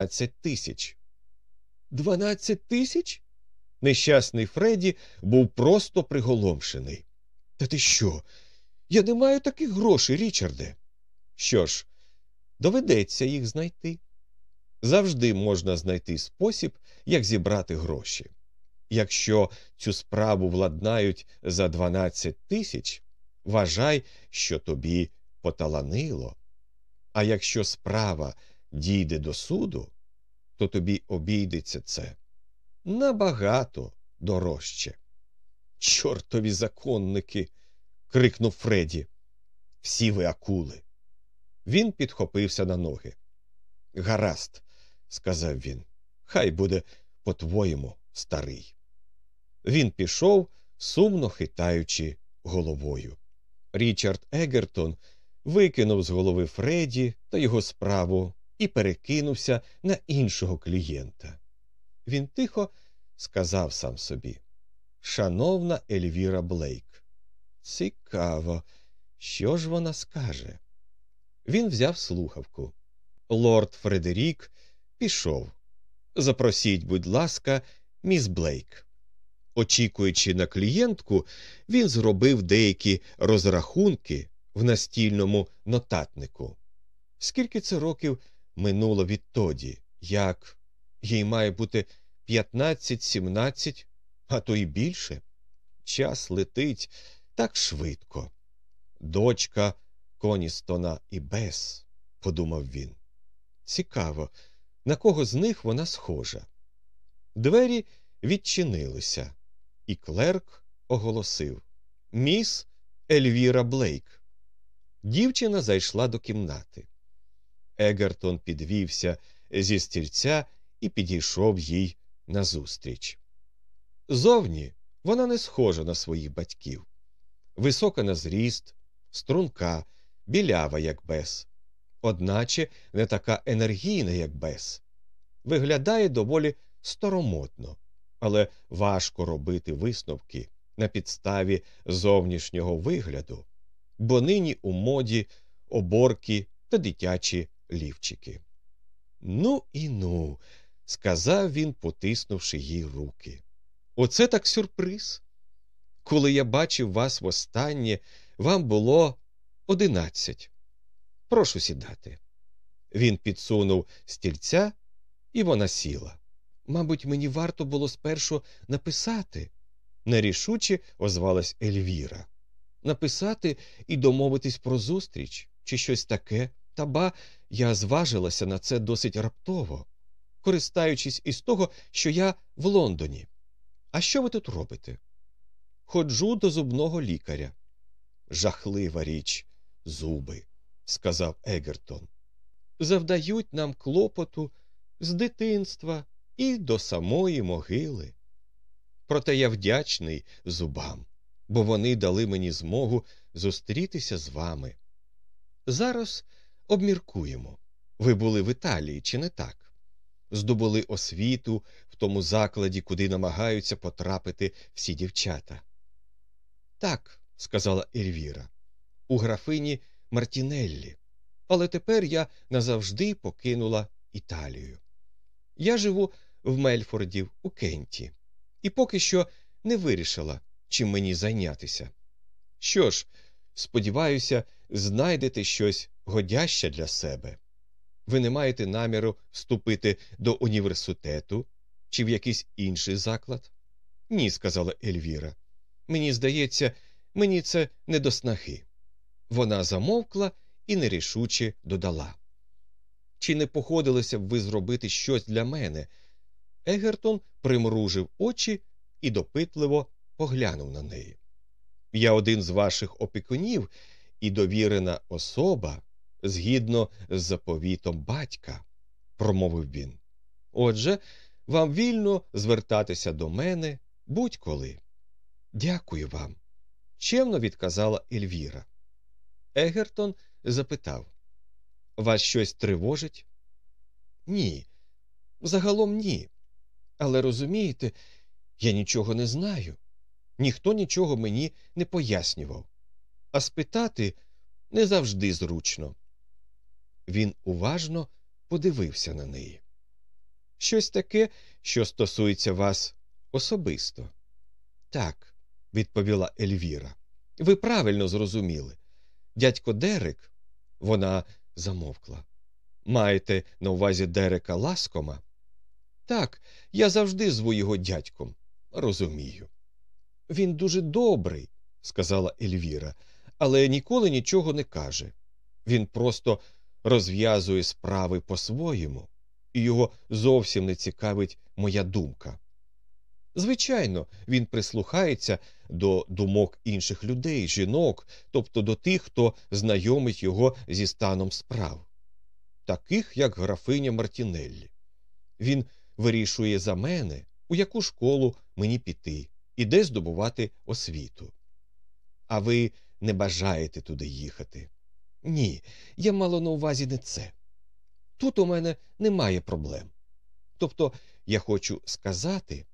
12 тисяч. Дванадцять тисяч? Нещасний Фредді був просто приголомшений. Та ти що? Я не маю таких грошей, Річарде. Що ж, доведеться їх знайти. Завжди можна знайти спосіб, як зібрати гроші. Якщо цю справу владнають за 12 тисяч, вважай, що тобі поталанило. А якщо справа дійде до суду, то тобі обійдеться це набагато дорожче. Чортові законники. крикнув Фредді. Всі ви акули. Він підхопився на ноги. Гаразд, сказав він. Хай буде по-твоєму, старий. Він пішов, сумно хитаючи головою. Річард Егертон викинув з голови Фредді та його справу і перекинувся на іншого клієнта. Він тихо сказав сам собі Шановна Ельвіра Блейк, цікаво, що ж вона скаже? Він взяв слухавку. Лорд Фредерік пішов. Запросіть, будь ласка, міс Блейк. Очікуючи на клієнтку, він зробив деякі розрахунки в настільному нотатнику. Скільки це років минуло відтоді, як їй має бути 15-17, а то й більше? Час летить так швидко. Дочка Коністона і Бес, подумав він. Цікаво, на кого з них вона схожа. Двері відчинилися, і клерк оголосив Міс Ельвіра Блейк. Дівчина зайшла до кімнати. Егертон підвівся зі стільця і підійшов їй назустріч. Зовні вона не схожа на своїх батьків. Висока на зріст, струнка, білява, як бес, одначе не така енергійна, як бес. Виглядає доволі старомодно, але важко робити висновки на підставі зовнішнього вигляду, бо нині у моді оборки та дитячі лівчики. Ну і ну, сказав він, потиснувши їй руки. Оце так сюрприз. Коли я бачив вас востаннє, вам було одинадцять. Прошу сідати. Він підсунув стільця, і вона сіла. Мабуть, мені варто було спершу написати, нерішуче озвалась Ельвіра. Написати і домовитись про зустріч чи щось таке, та ба я зважилася на це досить раптово, користаючись із того, що я в Лондоні. А що ви тут робите? Ходжу до зубного лікаря. Жахлива річ, зуби, сказав Егертон. Завдають нам клопоту з дитинства і до самої могили. Проте я вдячний зубам, бо вони дали мені змогу зустрітися з вами. Зараз обміркуємо. Ви були в Італії, чи не так? Здобули освіту в тому закладі, куди намагаються потрапити всі дівчата. Так, сказала Ельвіра, у графині Мартінеллі. Але тепер я назавжди покинула Італію. Я живу в Мельфорді, у Кенті, і поки що не вирішила, чим мені зайнятися. Що ж, сподіваюся, знайдете щось годяще для себе. Ви не маєте наміру вступити до університету чи в якийсь інший заклад? Ні, сказала Ельвіра. Мені здається, мені це не до снахи. Вона замовкла і нерішуче додала. Чи не походилося б ви зробити щось для мене? Егертон примружив очі і допитливо поглянув на неї. Я один з ваших опікунів і довірена особа згідно з заповітом батька, промовив він. Отже, вам вільно звертатися до мене будь-коли. Дякую вам, чемно відказала Ельвіра. Егертон запитав Вас щось тривожить? Ні. Загалом ні. Але розумієте, я нічого не знаю. Ніхто нічого мені не пояснював. А спитати не завжди зручно. Він уважно подивився на неї. Щось таке, що стосується вас особисто. Так, відповіла Ельвіра. Ви правильно зрозуміли. Дядько Дерек, вона замовкла. Маєте на увазі Дерека Ласкома? Так, я завжди зву його дядьком. Розумію. Він дуже добрий, сказала Ельвіра, але ніколи нічого не каже. Він просто розв'язує справи по-своєму, і його зовсім не цікавить моя думка. Звичайно, він прислухається до думок інших людей, жінок, тобто до тих, хто знайомить його зі станом справ, таких як графиня Мартінеллі. Він вирішує за мене, у яку школу мені піти і де здобувати освіту. А ви не бажаєте туди їхати. Ні, я мало на увазі не це. Тут у мене немає проблем. Тобто, я хочу сказати,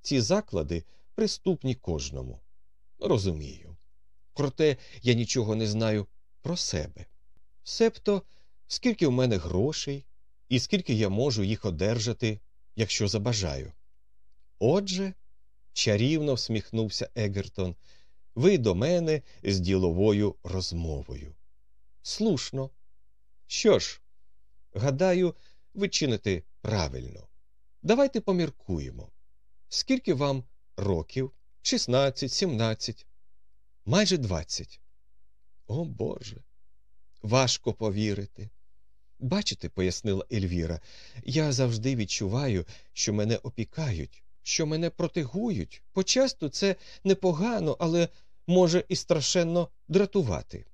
ці заклади приступні кожному. Розумію. Проте я нічого не знаю про себе. Себто, скільки в мене грошей і скільки я можу їх одержати, якщо забажаю. Отже, чарівно всміхнувся Егертон, ви до мене з діловою розмовою. Слушно. Що ж, гадаю, ви чините правильно. Давайте поміркуємо. Скільки вам років? Шістнадцять, сімнадцять, майже двадцять. О Боже. Важко повірити. Бачите, пояснила Ельвіра, я завжди відчуваю, що мене опікають, що мене протегують. Почасту це непогано, але може і страшенно дратувати.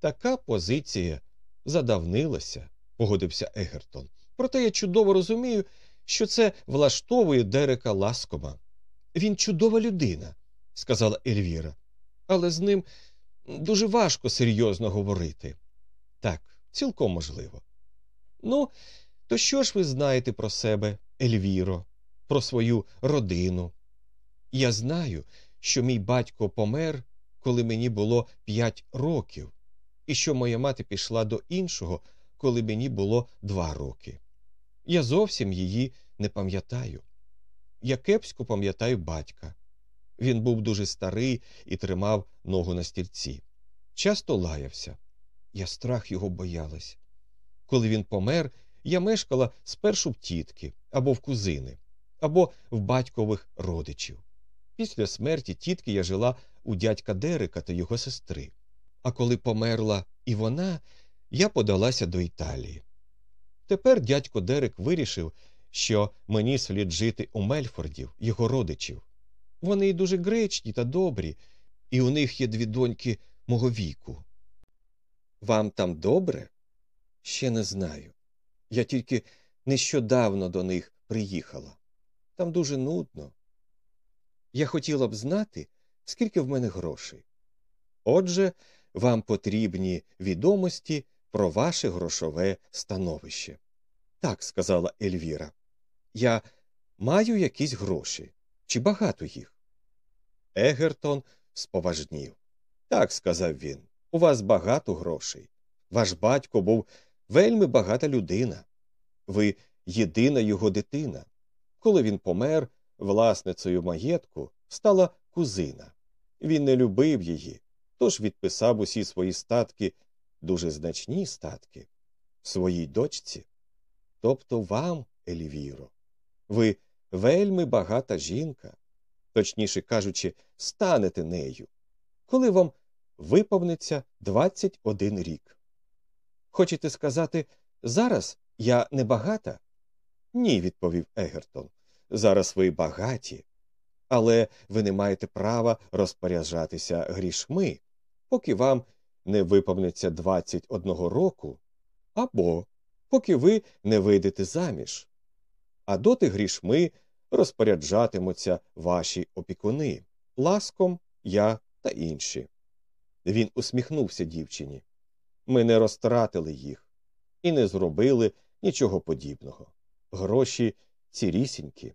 Така позиція задавнилася, погодився Егертон. Проте я чудово розумію, що це влаштовує Дерека Ласкома. Він чудова людина, сказала Ельвіра, але з ним дуже важко серйозно говорити. Так, цілком можливо. Ну, то що ж ви знаєте про себе, Ельвіро, про свою родину? Я знаю, що мій батько помер, коли мені було п'ять років, і що моя мати пішла до іншого, коли мені було два роки. Я зовсім її не пам'ятаю. Я кепсько пам'ятаю батька. Він був дуже старий і тримав ногу на стільці. Часто лаявся. Я страх його боялась. Коли він помер, я мешкала спершу в тітки або в кузини, або в батькових родичів. Після смерті тітки я жила у дядька Дерека та його сестри. А коли померла і вона, я подалася до Італії. Тепер дядько Дерек вирішив, що мені слід жити у Мельфордів, його родичів. Вони й дуже гречні та добрі, і у них є дві доньки мого віку. Вам там добре? Ще не знаю. Я тільки нещодавно до них приїхала. Там дуже нудно. Я хотіла б знати, скільки в мене грошей. Отже, вам потрібні відомості про ваше грошове становище. Так, сказала Ельвіра. Я маю якісь гроші. Чи багато їх? Егертон споважнів. Так, сказав він, у вас багато грошей. Ваш батько був вельми багата людина. Ви єдина його дитина. Коли він помер, власницею маєтку стала кузина. Він не любив її, тож відписав усі свої статки, дуже значні статки, своїй дочці. Тобто вам, Елівіро, ви вельми багата жінка, точніше кажучи, станете нею, коли вам виповниться 21 рік. Хочете сказати, зараз я не багата? Ні, відповів Егертон. Зараз ви багаті, але ви не маєте права розпоряджатися грішми, поки вам не виповниться 21 року, або поки ви не вийдете заміж. А доти грішми розпоряджатимуться ваші опікуни ласком, я та інші. Він усміхнувся дівчині. Ми не розтратили їх і не зробили нічого подібного. Гроші цірісінькі.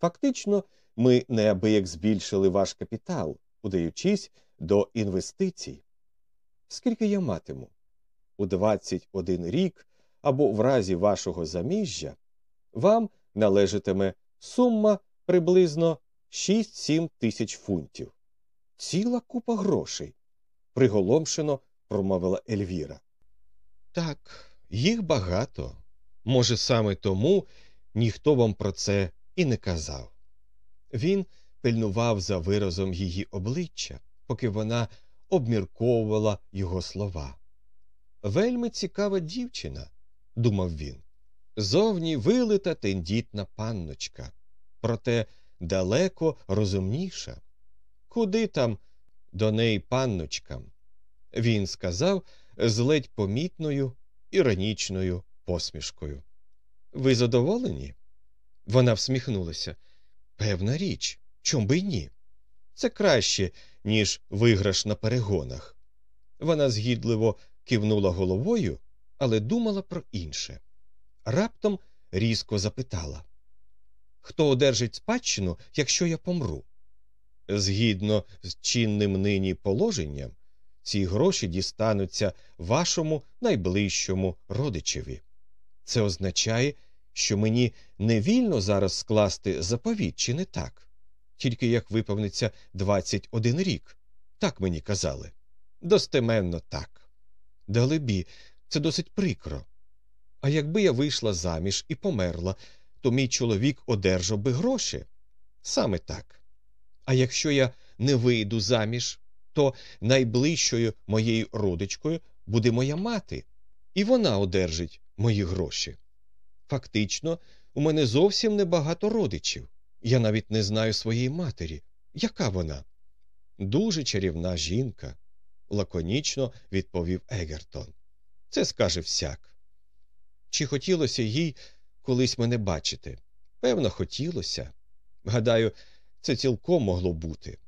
Фактично, ми неабияк збільшили ваш капітал, удаючись до інвестицій. Скільки я матиму? У 21 рік або в разі вашого заміжжя вам належатиме сума приблизно 6-7 тисяч фунтів. Ціла купа грошей, приголомшено промовила Ельвіра. Так, їх багато. Може, саме тому ніхто вам про це і не казав. Він пильнував за виразом її обличчя, поки вона обмірковувала його слова. Вельми цікава дівчина, думав він. Зовні вилита тендітна панночка, проте далеко розумніша. Куди там до неї панночкам? Він сказав з ледь помітною іронічною посмішкою. Ви задоволені? Вона всміхнулася. Певна річ, чом би й ні. Це краще, ніж виграш на перегонах. Вона згідливо кивнула головою, але думала про інше. Раптом різко запитала Хто одержить спадщину, якщо я помру? Згідно з чинним нині положенням, ці гроші дістануться вашому найближчому родичеві. Це означає, що мені не вільно зараз скласти заповіт, чи не так? Тільки як виповниться 21 рік. Так мені казали. Достеменно так. Далебі, це досить прикро. А якби я вийшла заміж і померла, то мій чоловік одержав би гроші. Саме так. А якщо я не вийду заміж, то найближчою моєю родичкою буде моя мати, і вона одержить мої гроші. Фактично, у мене зовсім небагато родичів. Я навіть не знаю своєї матері. Яка вона? Дуже чарівна жінка, лаконічно відповів Егертон. Це скаже всяк. Чи хотілося їй колись мене бачити? Певно, хотілося. Гадаю, це цілком могло бути.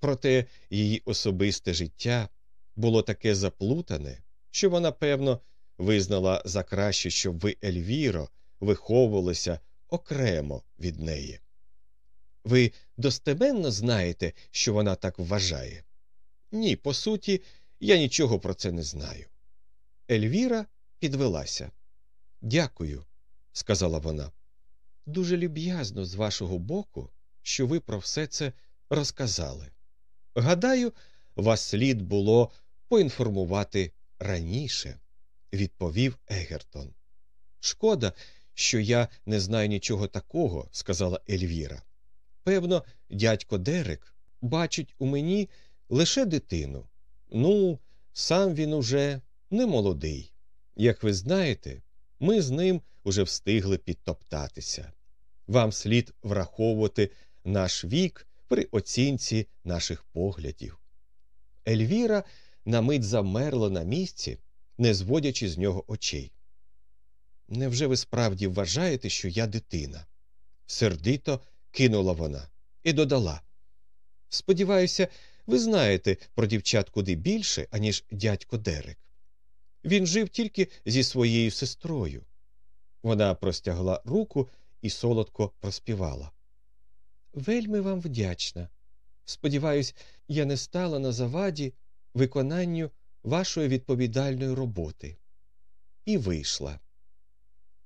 Проте її особисте життя було таке заплутане, що вона, певно, визнала за краще, щоб ви, Ельвіро, виховувалися окремо від неї. Ви достеменно знаєте, що вона так вважає? Ні, по суті, я нічого про це не знаю. Ельвіра підвелася. Дякую, сказала вона. Дуже люб'язно з вашого боку, що ви про все це розказали. Гадаю, вас слід було поінформувати раніше, відповів Егертон. Шкода, що я не знаю нічого такого, сказала Ельвіра. Певно, дядько Дерек бачить у мені лише дитину. Ну, сам він уже не молодий. Як ви знаєте, ми з ним уже встигли підтоптатися. Вам слід враховувати наш вік при оцінці наших поглядів. Ельвіра на мить замерла на місці, не зводячи з нього очей. Невже ви справді вважаєте, що я дитина? сердито кинула вона і додала. Сподіваюся, ви знаєте про дівчат куди більше, аніж дядько Дерек. Він жив тільки зі своєю сестрою. Вона простягла руку і солодко проспівала. Вельми вам вдячна. Сподіваюсь, я не стала на заваді виконанню вашої відповідальної роботи. І вийшла.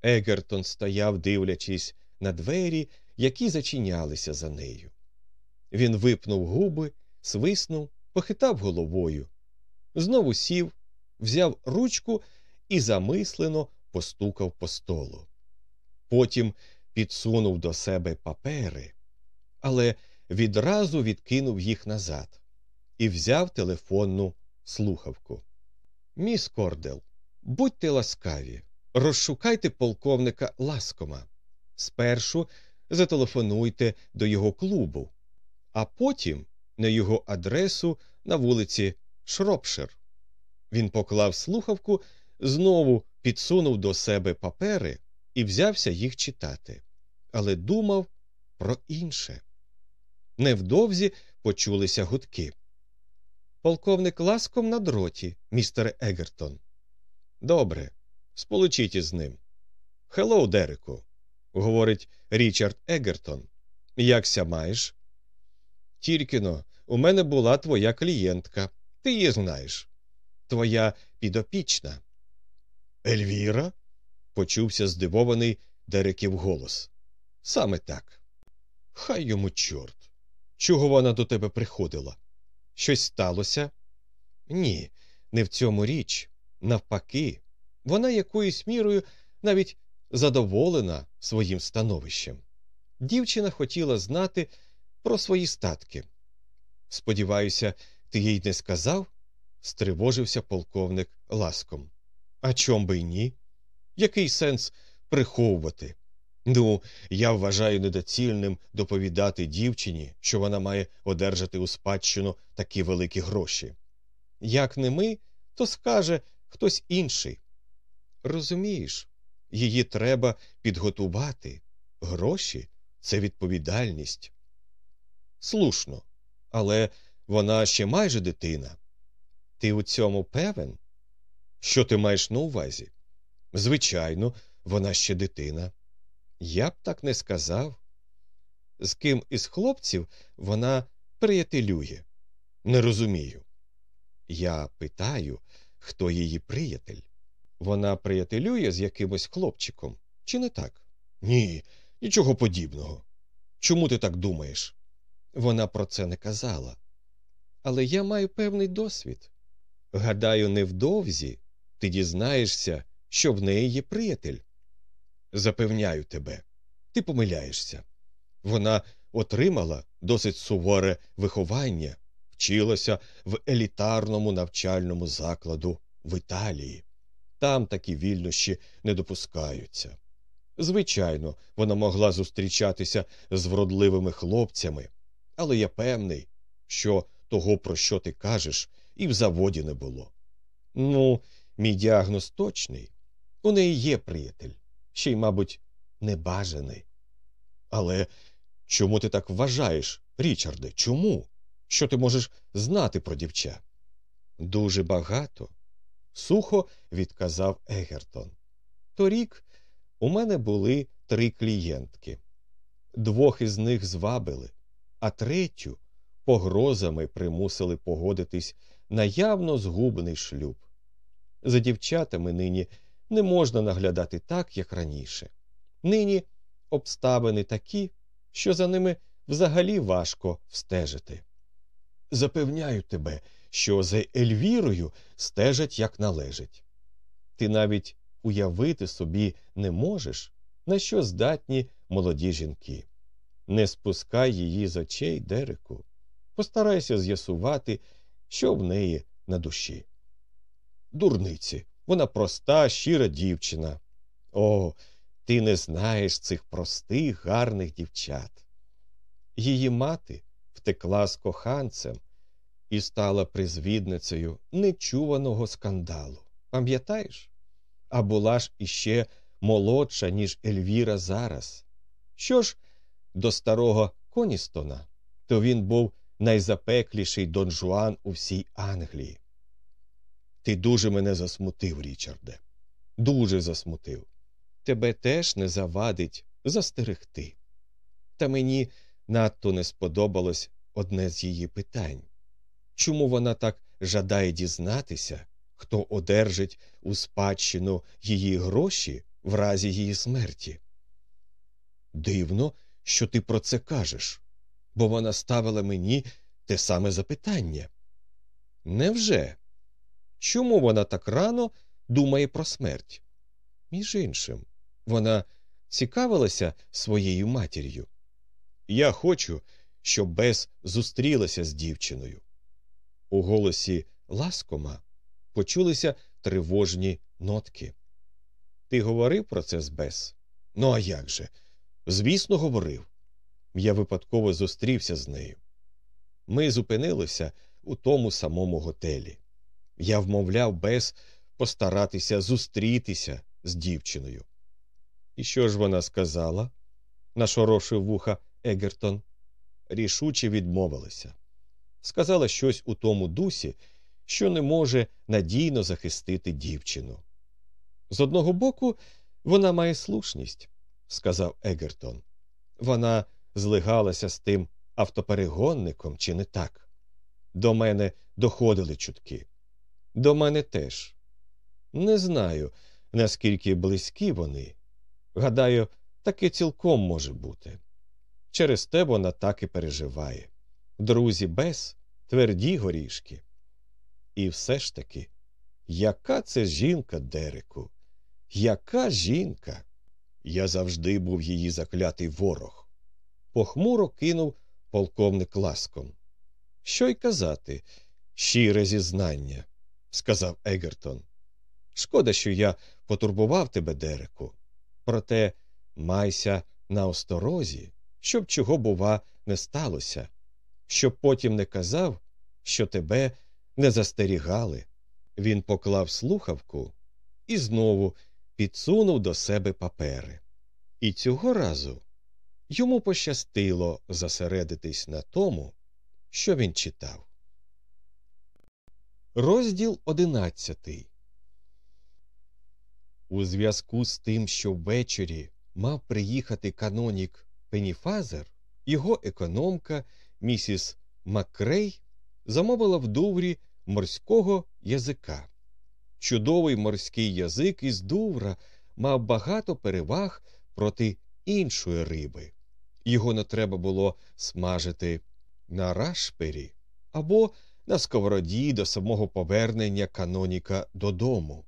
Егертон стояв, дивлячись на двері, які зачинялися за нею. Він випнув губи, свиснув, похитав головою, знову сів, взяв ручку і замислено постукав по столу. Потім підсунув до себе папери, але відразу відкинув їх назад і взяв телефонну слухавку. Міс Кордел, будьте ласкаві, розшукайте полковника ласкома. Спершу зателефонуйте до його клубу, а потім на його адресу на вулиці Шропшир. Він поклав слухавку, знову підсунув до себе папери і взявся їх читати, але думав про інше. Невдовзі почулися гудки. Полковник ласком на дроті, містере Егертон. Добре, сполучіть із ним. Hello, Дереку, говорить Річард Егертон. Як ся маєш? Тільки-но, у мене була твоя клієнтка. Ти її знаєш. Твоя підопічна. Ельвіра? почувся здивований Дереків голос. Саме так. Хай йому чорт. Чого вона до тебе приходила? Щось сталося? Ні, не в цьому річ. Навпаки, вона якоюсь мірою навіть задоволена своїм становищем. Дівчина хотіла знати про свої статки. Сподіваюся, ти їй не сказав? стривожився полковник ласком. А чом би й ні? Який сенс приховувати? Ну, я вважаю недоцільним доповідати дівчині, що вона має одержати у спадщину такі великі гроші. Як не ми, то скаже хтось інший. Розумієш, її треба підготувати. Гроші це відповідальність. Слушно, але вона ще майже дитина. Ти у цьому певен? Що ти маєш на увазі? Звичайно, вона ще дитина. Я б так не сказав. З ким із хлопців вона приятелює. Не розумію. Я питаю, хто її приятель. Вона приятелює з якимось хлопчиком, чи не так? Ні, нічого подібного. Чому ти так думаєш? Вона про це не казала. Але я маю певний досвід. Гадаю, невдовзі ти дізнаєшся, що в неї є приятель. Запевняю тебе, ти помиляєшся. Вона отримала досить суворе виховання, вчилася в елітарному навчальному закладу в Італії. Там такі вільнощі не допускаються. Звичайно, вона могла зустрічатися з вродливими хлопцями, але я певний, що того, про що ти кажеш, і в заводі не було. Ну, мій діагноз точний. У неї є приятель, ще й, мабуть, небажаний. Але чому ти так вважаєш, Річарде? Чому? Що ти можеш знати про дівча? Дуже багато, сухо відказав Егертон. Торік у мене були три клієнтки. Двох із них звабили, а третю погрозами примусили погодитись на явно згубний шлюб. За дівчатами нині не можна наглядати так, як раніше. Нині обставини такі, що за ними взагалі важко встежити. Запевняю тебе, що за Ельвірою стежать як належить. Ти навіть уявити собі не можеш, на що здатні молоді жінки. Не спускай її з очей, Дереку. Постарайся з'ясувати, що в неї на душі. Дурниці, вона проста, щира дівчина. О, ти не знаєш цих простих, гарних дівчат. Її мати втекла з коханцем і стала призвідницею нечуваного скандалу. Пам'ятаєш? А була ж іще молодша, ніж Ельвіра зараз. Що ж до старого Коністона, то він був найзапекліший Дон Жуан у всій Англії. Ти дуже мене засмутив, Річарде, дуже засмутив. Тебе теж не завадить застерегти. Та мені надто не сподобалось одне з її питань чому вона так жадає дізнатися, хто одержить у спадщину її гроші в разі її смерті? Дивно, що ти про це кажеш, бо вона ставила мені те саме запитання. Невже? Чому вона так рано думає про смерть? Між іншим, вона цікавилася своєю матір'ю. Я хочу, щоб Бес зустрілася з дівчиною. У голосі ласкома почулися тривожні нотки. Ти говорив про це з Бес? Ну, а як же? Звісно, говорив. Я випадково зустрівся з нею. Ми зупинилися у тому самому готелі. Я вмовляв Бес постаратися зустрітися з дівчиною. І що ж вона сказала? нашорошив вуха Егертон. Рішуче відмовилася. Сказала щось у тому дусі, що не може надійно захистити дівчину. З одного боку, вона має слушність, сказав Егертон. Вона злигалася з тим автоперегонником, чи не так? До мене доходили чутки. До мене теж. Не знаю, наскільки близькі вони. Гадаю, таке цілком може бути. Через те вона так і переживає. Друзі без тверді горішки. І все ж таки, яка це жінка, Дереку? Яка жінка? Я завжди був її заклятий ворог. Похмуро кинув полковник ласком. Що й казати, щире зізнання, сказав Егертон. Шкода, що я потурбував тебе, Дереку. Проте майся на осторозі, щоб чого, бува, не сталося, щоб потім не казав, що тебе не застерігали. Він поклав слухавку і знову підсунув до себе папери. І цього разу йому пощастило зосередитись на тому, що він читав. Розділ одинадцятий. У зв'язку з тим, що ввечері мав приїхати канонік Пеніфазер, його економка місіс Макрей замовила в Дуврі морського язика. Чудовий морський язик із Дувра мав багато переваг проти іншої риби. Його не треба було смажити на рашпері або на сковороді до самого повернення каноніка додому.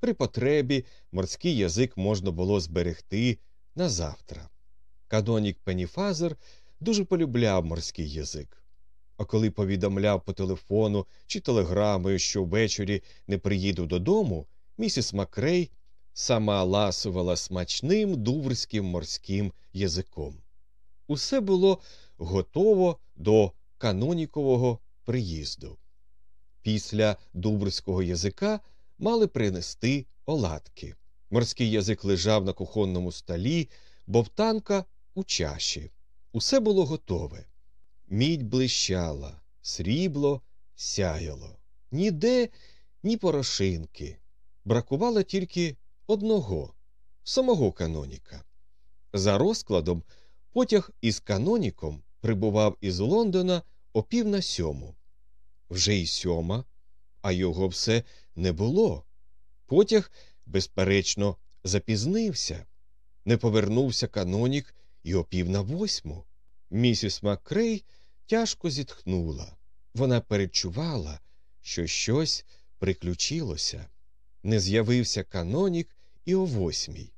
При потребі морський язик можна було зберегти на завтра. Канонік Пеніфазер дуже полюбляв морський язик. А коли повідомляв по телефону чи телеграмою, що ввечері не приїду додому, місіс Макрей сама ласувала смачним дуврським морським язиком. Усе було готово до канонікового приїзду. Після дуврського язика мали принести оладки. Морський язик лежав на кухонному столі, бовтанка у чаші. Усе було готове. Мідь блищала, срібло сяяло. Ніде ні порошинки. Бракувало тільки одного самого каноніка. За розкладом, потяг із каноніком прибував із Лондона о пів на сьому. Вже й сьома, а його все не було. Потяг, безперечно, запізнився. Не повернувся канонік і о пів на восьму. Місіс Макрей тяжко зітхнула. Вона перечувала, що щось приключилося. Не з'явився канонік і о восьмій.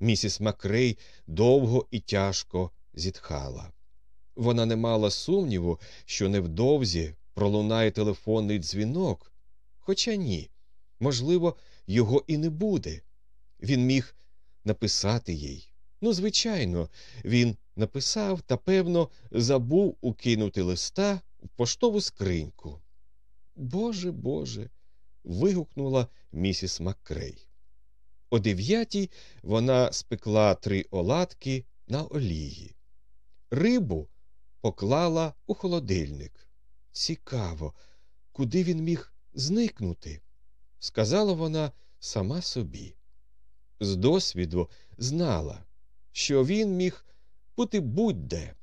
Місіс Макрей довго і тяжко зітхала. Вона не мала сумніву, що невдовзі пролунає телефонний дзвінок. Хоча ні, можливо, його і не буде. Він міг написати їй. Ну, звичайно, він написав та, певно, забув укинути листа в поштову скриньку. Боже Боже. вигукнула місіс Маккрей. О дев'ятій вона спекла три оладки на олії. Рибу поклала у холодильник. Цікаво, куди він міг зникнути, сказала вона сама собі. З досвіду знала, що він міг бути будь-де.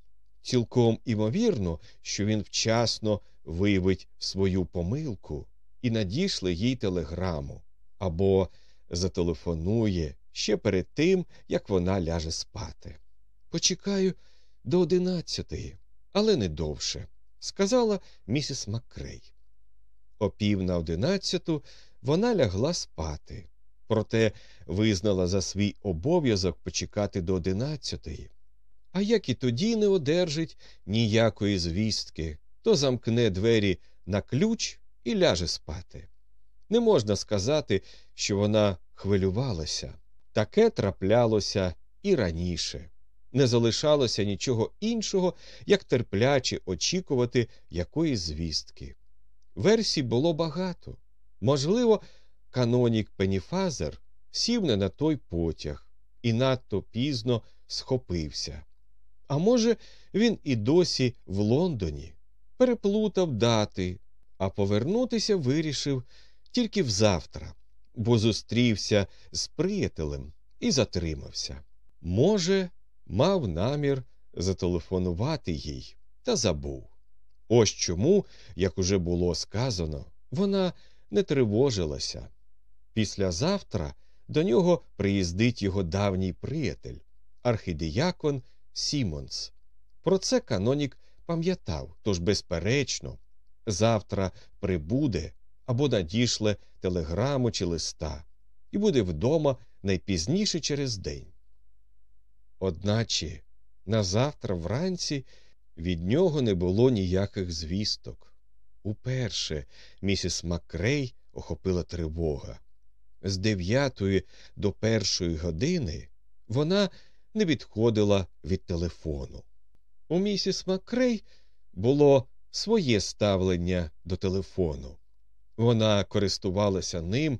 Цілком імовірно, що він вчасно виявить свою помилку і надішле їй телеграму або зателефонує ще перед тим, як вона ляже спати. Почекаю до одинадцятої, але не довше, сказала місіс Маккрей. О пів на одинадцяту вона лягла спати, проте визнала за свій обов'язок почекати до одинадцятої. А як і тоді не одержить ніякої звістки, то замкне двері на ключ і ляже спати. Не можна сказати, що вона хвилювалася. Таке траплялося і раніше. Не залишалося нічого іншого, як терпляче очікувати якоїсь звістки. Версій було багато. Можливо, канонік Пеніфазер сів не на той потяг і надто пізно схопився. А може, він і досі в Лондоні переплутав дати, а повернутися вирішив тільки взавтра, бо зустрівся з приятелем і затримався. Може, мав намір зателефонувати їй та забув. Ось чому, як уже було сказано, вона не тривожилася. Післязавтра до нього приїздить його давній приятель, архідиякон Сімонс. Про це канонік пам'ятав, тож, безперечно, завтра прибуде або надішле телеграму чи листа і буде вдома найпізніше через день. Одначе на завтра вранці від нього не було ніяких звісток. Уперше місіс Макрей охопила тривога. З дев'ятої до першої години вона не відходила від телефону. У місіс Макрей було своє ставлення до телефону. Вона користувалася ним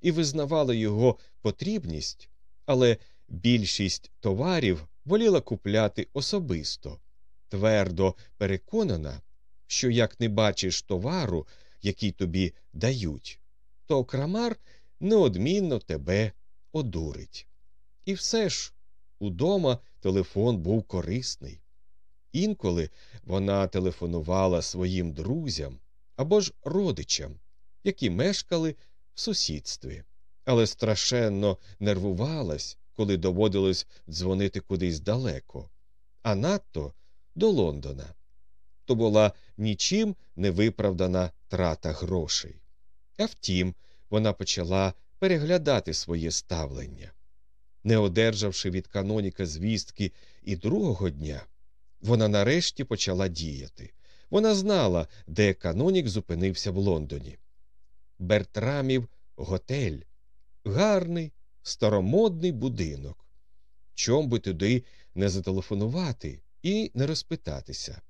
і визнавала його потрібність, але більшість товарів воліла купляти особисто, твердо переконана, що як не бачиш товару, який тобі дають, то крамар неодмінно тебе одурить. І все ж удома телефон був корисний. Інколи вона телефонувала своїм друзям або ж родичам, які мешкали в сусідстві, але страшенно нервувалась, коли доводилось дзвонити кудись далеко, а надто до Лондона. То була нічим не виправдана трата грошей. А втім, вона почала переглядати своє ставлення. Не одержавши від каноніка звістки і другого дня, вона нарешті почала діяти. Вона знала, де канонік зупинився в Лондоні. Бертрамів готель, гарний, старомодний будинок. Чом би туди не зателефонувати і не розпитатися?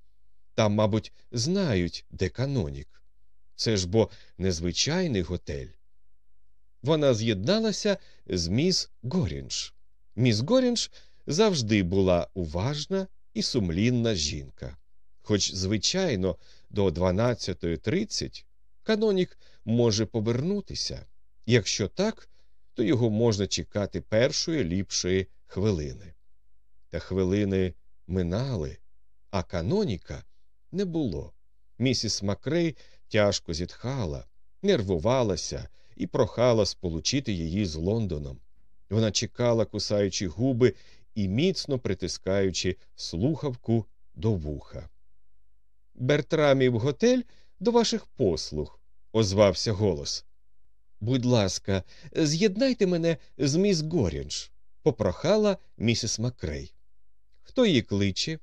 Там, мабуть, знають, де канонік. Це ж бо незвичайний готель. Вона з'єдналася з міс Горінж. Міс Горінж завжди була уважна і сумлінна жінка. Хоч, звичайно, до 12.30 канонік може повернутися. Якщо так, то його можна чекати першої ліпшої хвилини. Та хвилини минали, а каноніка не було. Місіс Макрей тяжко зітхала, нервувалася і прохала сполучити її з Лондоном. Вона чекала, кусаючи губи і міцно притискаючи слухавку до вуха. Бертрамів готель до ваших послуг, озвався голос. Будь ласка, з'єднайте мене з міс Горінж, попрохала місіс Макрей. Хто її кличе?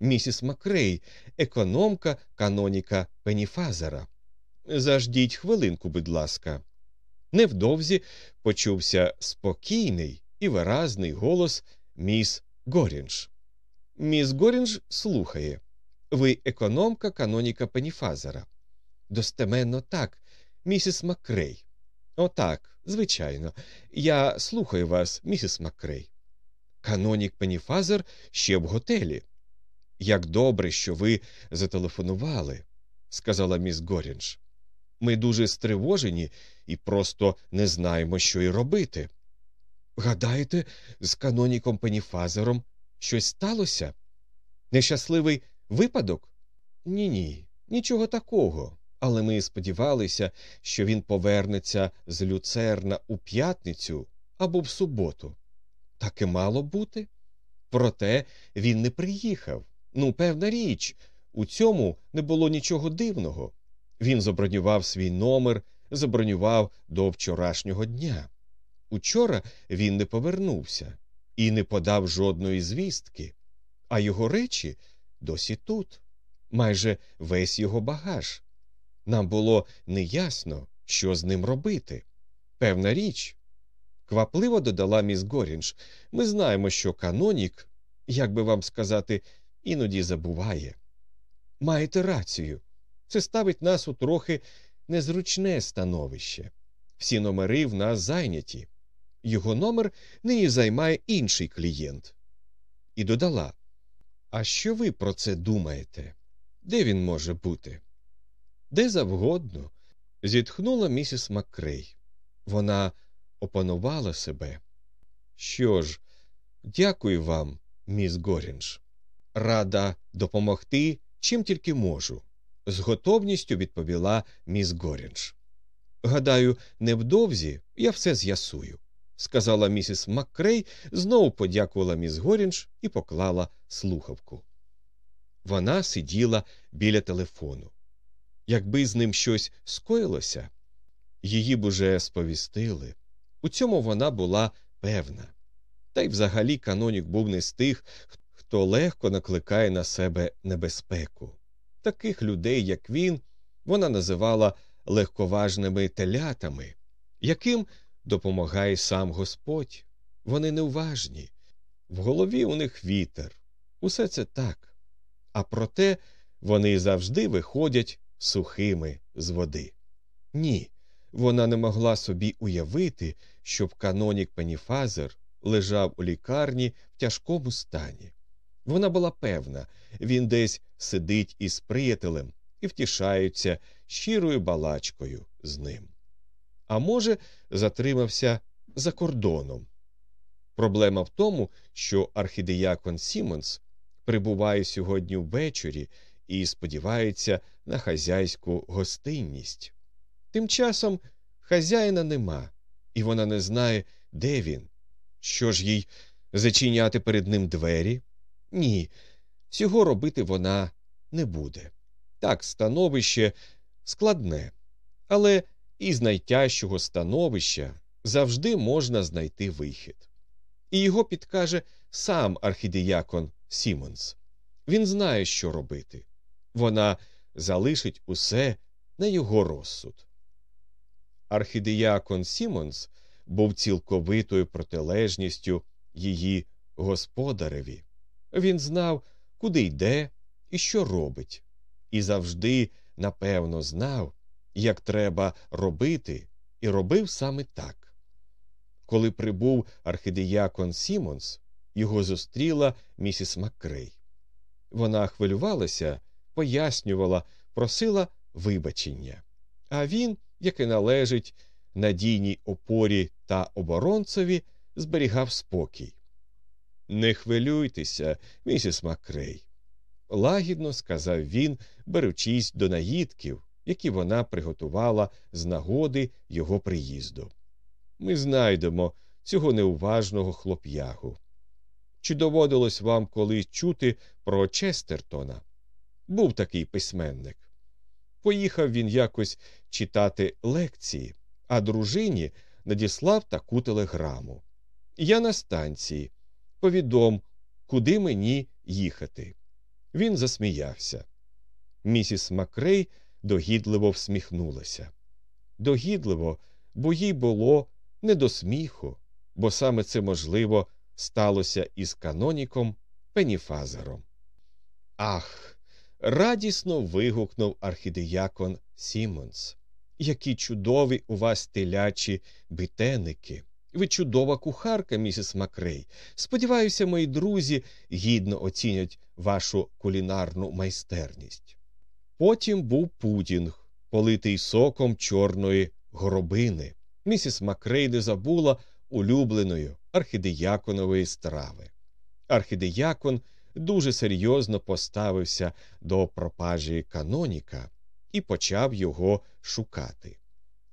Місіс Макрей, економка каноніка Пеніфазера. Заждіть хвилинку, будь ласка. Невдовзі почувся спокійний і виразний голос міс Горінж. Міс Горінж слухає. Ви економка каноніка Пеніфазера. Достеменно так, місіс Макрей. Отак, звичайно. Я слухаю вас, місіс Макрей. Канонік Пеніфазер ще в готелі. Як добре, що ви зателефонували, сказала міс Горінж. Ми дуже стривожені і просто не знаємо, що й робити. Гадаєте, з каноніком Пеніфазером щось сталося? Нещасливий випадок? Ні, ні, нічого такого. Але ми сподівалися, що він повернеться з люцерна у п'ятницю або в суботу. Так і мало бути. Проте він не приїхав. Ну, певна річ, у цьому не було нічого дивного. Він забронював свій номер, забронював до вчорашнього дня. Учора він не повернувся і не подав жодної звістки, а його речі досі тут, майже весь його багаж. Нам було неясно, що з ним робити. Певна річ. Квапливо додала міс Горінж. Ми знаємо, що канонік, як би вам сказати, іноді забуває. Маєте рацію. Це ставить нас у трохи незручне становище. Всі номери в нас зайняті. Його номер нині займає інший клієнт. І додала А що ви про це думаєте? Де він може бути? Де завгодно. зітхнула місіс Макрей. Вона опанувала себе. Що ж, дякую вам, міс Горінж. Рада допомогти, чим тільки можу, з готовністю відповіла міс Горінж. Гадаю, невдовзі я все з'ясую. сказала місіс Маккрей, знову подякувала міс Горінж і поклала слухавку. Вона сиділа біля телефону. Якби з ним щось скоїлося, її б уже сповістили. У цьому вона була певна. Та й взагалі канонік був не з тих, хто легко накликає на себе небезпеку. Таких людей, як він, вона називала легковажними телятами, яким допомагає сам Господь. Вони неуважні, в голові у них вітер. Усе це так. А проте вони завжди виходять сухими з води. Ні, вона не могла собі уявити, щоб канонік Пеніфазер лежав у лікарні в тяжкому стані. Вона була певна, він десь сидить із приятелем і втішається щирою балачкою з ним. А може, затримався за кордоном. Проблема в тому, що архідиякон Сімонс прибуває сьогодні ввечері і сподівається на хазяйську гостинність. Тим часом хазяїна нема, і вона не знає, де він. Що ж їй зачиняти перед ним двері? Ні, цього робити вона не буде. Так, становище складне, але із найтяжчого становища завжди можна знайти вихід. І його підкаже сам архідиякон Сімонс. Він знає, що робити. Вона залишить усе на його розсуд. Архідиякон Сімонс був цілковитою протилежністю її господареві. Він знав, куди йде і що робить, і завжди, напевно, знав, як треба робити, і робив саме так. Коли прибув архідиякон Сімонс, його зустріла місіс Маккрей. Вона хвилювалася, пояснювала, просила вибачення. А він, як і належить надійній опорі та оборонцеві, зберігав спокій. Не хвилюйтеся, місіс Макрей, лагідно сказав він, беручись до наїдків, які вона приготувала з нагоди його приїзду. Ми знайдемо цього неуважного хлоп'ягу. Чи доводилось вам колись чути про Честертона? Був такий письменник. Поїхав він якось читати лекції, а дружині надіслав таку телеграму. Я на станції. Повідом, куди мені їхати. Він засміявся. Місіс Макрей догідливо всміхнулася. Догідливо, бо їй було не до сміху, бо саме це, можливо, сталося із каноніком Пеніфазером. Ах! радісно вигукнув архідиякон Сімонс. Які чудові у вас телячі битеники. Ви чудова кухарка, місіс Макрей. Сподіваюся, мої друзі гідно оцінять вашу кулінарну майстерність. Потім був пудінг, политий соком чорної горобини. Місіс Макрей не забула улюбленої архідеяконової страви. Архідеякон дуже серйозно поставився до пропажі каноніка і почав його шукати.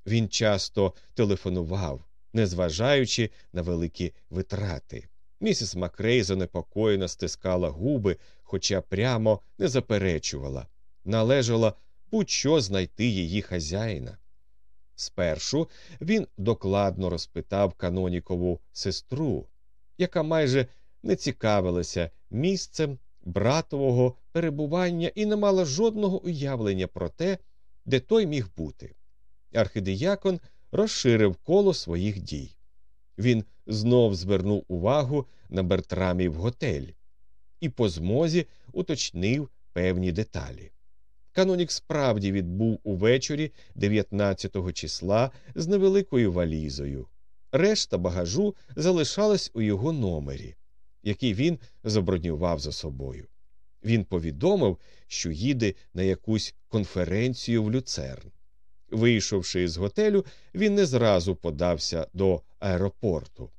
Він часто телефонував, незважаючи на великі витрати. Місіс Макрей занепокоєно стискала губи, хоча прямо не заперечувала, належало будь-що знайти її хазяїна. Спершу він докладно розпитав канонікову сестру, яка майже не цікавилася місцем братового перебування і не мала жодного уявлення про те, де той міг бути. Архидіякон розширив коло своїх дій. Він знов звернув увагу на Бертрамів готель і по змозі уточнив певні деталі. Канонік справді відбув увечері 19-го числа з невеликою валізою. Решта багажу залишалась у його номері, який він забронював за собою. Він повідомив, що їде на якусь конференцію в люцерн. Вийшовши з готелю, він не зразу подався до аеропорту.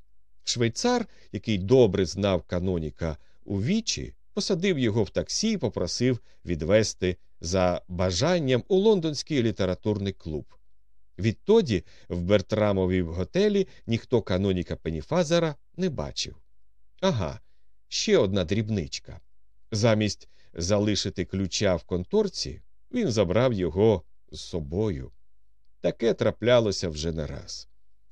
Швейцар, який добре знав каноніка у вічі, посадив його в таксі і попросив відвести за бажанням у лондонський літературний клуб. Відтоді в Бертрамовій готелі ніхто каноніка Пеніфазера не бачив. Ага, ще одна дрібничка. Замість залишити ключа в конторці, він забрав його з собою. Таке траплялося вже не раз.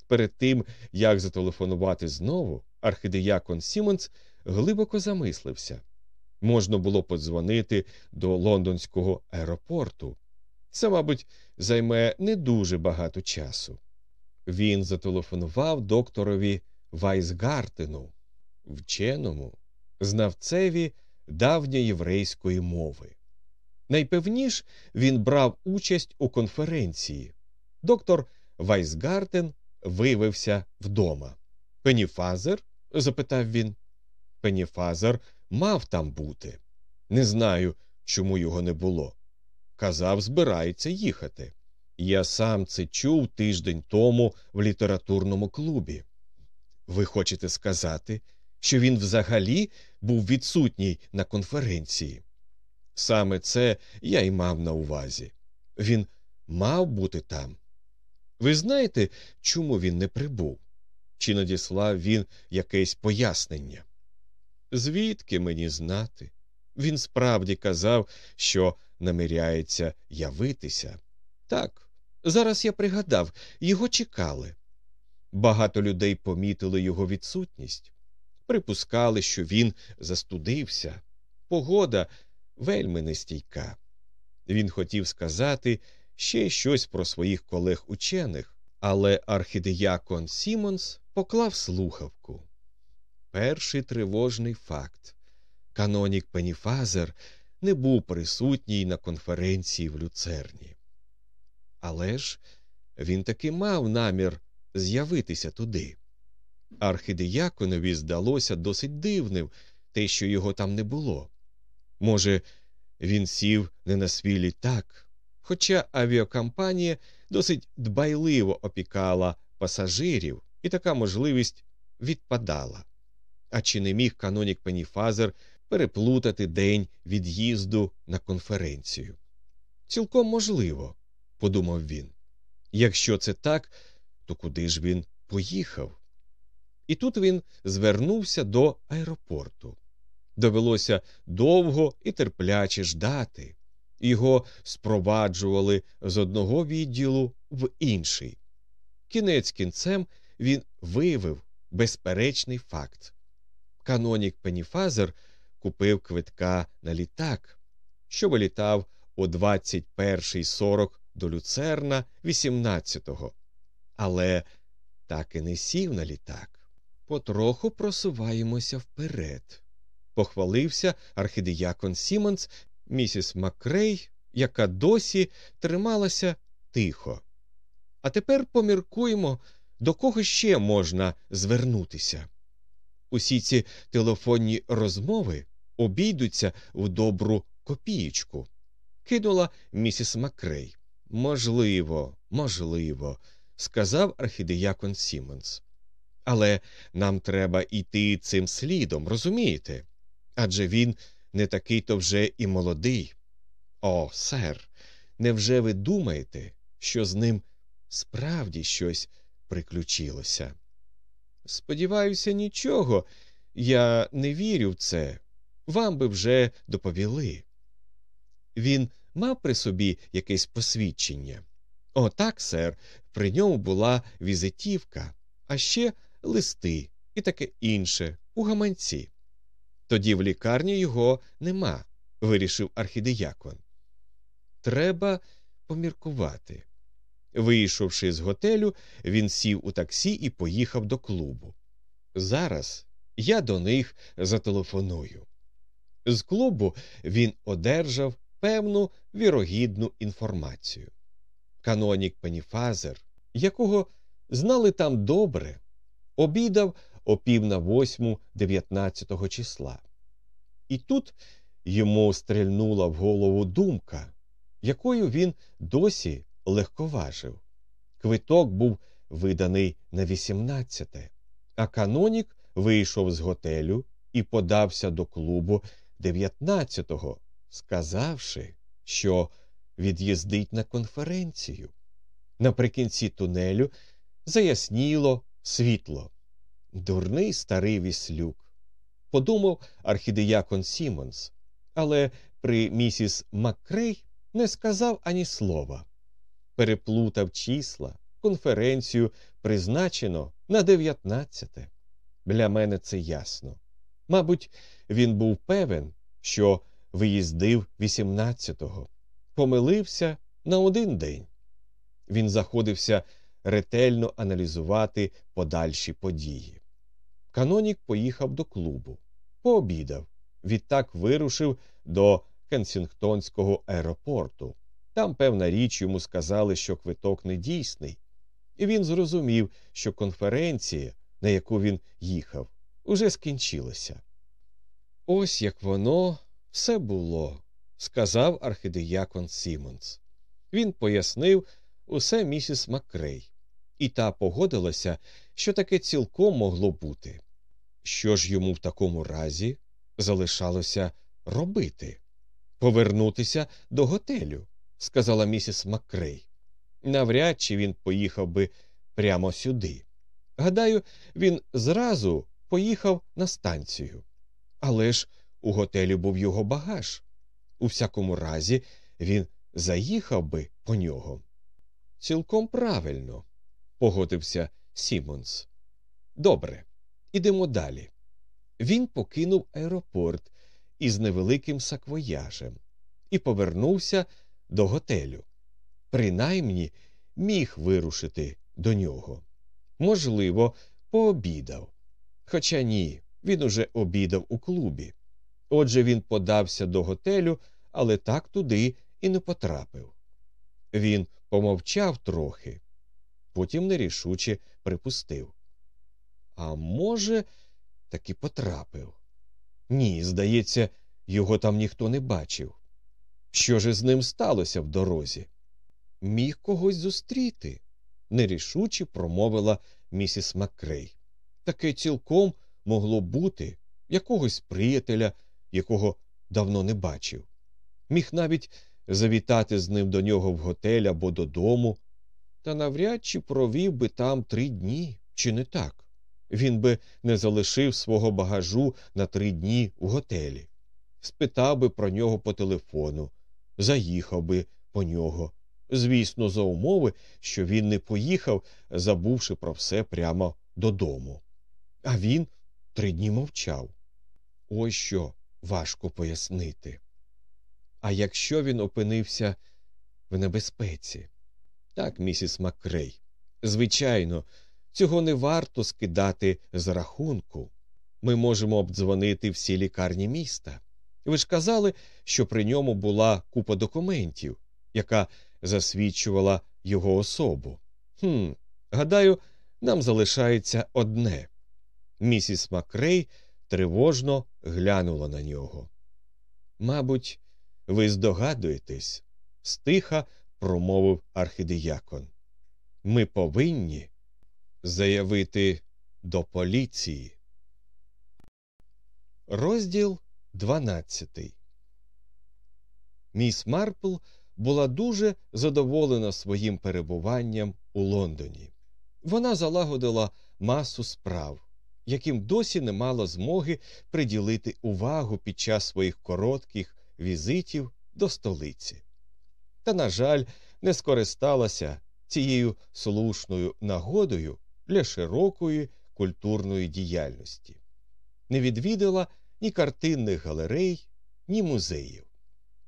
Перед тим, як зателефонувати знову, архідиякон Сімонс глибоко замислився можна було подзвонити до лондонського аеропорту. Це, мабуть, займе не дуже багато часу. Він зателефонував докторові Вайсгартену, вченому, знавцеві давньоєврейської мови. Найпевніш він брав участь у конференції. Доктор Вайсгартен виявився вдома. Пеніфазер? запитав він. Пеніфазер мав там бути. Не знаю, чому його не було. Казав, збирається їхати. Я сам це чув тиждень тому в літературному клубі. Ви хочете сказати, що він взагалі був відсутній на конференції? Саме це я й мав на увазі. Він мав бути там. Ви знаєте, чому він не прибув? Чи надіслав він якесь пояснення? Звідки мені знати? Він справді казав, що наміряється явитися. Так, зараз я пригадав, його чекали. Багато людей помітили його відсутність, припускали, що він застудився. Погода вельми нестійка. Він хотів сказати ще щось про своїх колег учених, але архідиякон Сімонс поклав слухавку. Перший тривожний факт канонік Пеніфазер не був присутній на конференції в Люцерні. Але ж він таки мав намір з'явитися туди. Архідияконові здалося досить дивним те, що його там не було. Може, він сів не на свій літак, хоча авіакомпанія досить дбайливо опікала пасажирів, і така можливість відпадала. А чи не міг канонік Пеніфазер переплутати день від'їзду на конференцію? Цілком можливо, подумав він. Якщо це так, то куди ж він поїхав? І тут він звернувся до аеропорту. Довелося довго і терпляче ждати. Його спроваджували з одного відділу в інший. Кінець кінцем він виявив безперечний факт. Канонік Пеніфазер купив квитка на літак, що вилітав о 21.40 до Люцерна 18-го. Але так і не сів на літак. Потроху просуваємося вперед. Похвалився архідиякон Сімонс, місіс Макрей, яка досі трималася тихо. А тепер поміркуємо, до кого ще можна звернутися. Усі ці телефонні розмови обійдуться в добру копієчку. Кинула місіс Макрей. Можливо, можливо, сказав архідеякон Сімонс. Але нам треба йти цим слідом, розумієте? Адже він не такий то вже і молодий. О, сер, невже ви думаєте, що з ним справді щось приключилося? Сподіваюся, нічого. Я не вірю в це. Вам би вже доповіли. Він мав при собі якесь посвідчення. О, так, сер, при ньому була візитівка, а ще листи і таке інше у гаманці. Тоді в лікарні його нема, вирішив архідеякон. Треба поміркувати. Вийшовши з готелю, він сів у таксі і поїхав до клубу. Зараз я до них зателефоную. З клубу він одержав певну вірогідну інформацію. Канонік Пеніфазер, якого знали там добре, обідав о пів на восьму 19 числа. І тут йому стрельнула в голову думка, якою він досі легковажив. Квиток був виданий на 18, а канонік вийшов з готелю і подався до клубу 19-го, сказавши, що від'їздить на конференцію. Наприкінці тунелю заясніло світло. Дурний старий віслюк. Подумав архідеякон Сімонс, але при місіс Маккрей не сказав ані слова. Переплутав числа, конференцію призначено на дев'ятнадцяте. Для мене це ясно. Мабуть, він був певен, що виїздив вісімнадцятого, помилився на один день. Він заходився ретельно аналізувати подальші події. Канонік поїхав до клубу, пообідав, відтак вирушив до Кенсінгтонського аеропорту. Там, певна річ, йому сказали, що квиток недійсний, і він зрозумів, що конференція, на яку він їхав, уже скінчилася. Ось як воно все було, сказав архидеякон Сімонс. Він пояснив усе місіс Макрей, і та погодилася, що таке цілком могло бути. Що ж йому в такому разі залишалося робити? Повернутися до готелю, сказала місіс Макрей. Навряд чи він поїхав би прямо сюди. Гадаю, він зразу поїхав на станцію. Але ж у готелі був його багаж. У всякому разі, він заїхав би по нього. Цілком правильно, погодився Сімонс. Добре, ідемо далі. Він покинув аеропорт із невеликим саквояжем і повернувся до готелю. Принаймні міг вирушити до нього. Можливо, пообідав. Хоча ні, він уже обідав у клубі. Отже, він подався до готелю, але так туди і не потрапив. Він помовчав трохи, потім нерішуче припустив. А може, таки потрапив. Ні, здається, його там ніхто не бачив. Що ж з ним сталося в дорозі? Міг когось зустріти, нерішуче промовила місіс Маккрей. Таке цілком могло бути якогось приятеля, якого давно не бачив. Міг навіть завітати з ним до нього в готель або додому, та навряд чи провів би там три дні, чи не так. Він би не залишив свого багажу на три дні у готелі, спитав би про нього по телефону, заїхав би по нього. Звісно, за умови, що він не поїхав, забувши про все прямо додому. А він три дні мовчав. Ось що важко пояснити. А якщо він опинився в небезпеці? Так, місіс Макрей, звичайно, цього не варто скидати з рахунку. Ми можемо обдзвонити всі лікарні міста. Ви ж казали, що при ньому була купа документів, яка засвідчувала його особу. Хм, гадаю, нам залишається одне. Місіс Макрей тривожно глянула на нього. Мабуть, ви здогадуєтесь, стиха промовив архидіякон. Ми повинні заявити до поліції. Розділ дванадцятий. Міс Марпл була дуже задоволена своїм перебуванням у Лондоні. Вона залагодила масу справ, яким досі не мала змоги приділити увагу під час своїх коротких візитів до столиці. Та, на жаль, не скористалася цією слушною нагодою для широкої культурної діяльності, не відвідала ні картинних галерей, ні музеїв,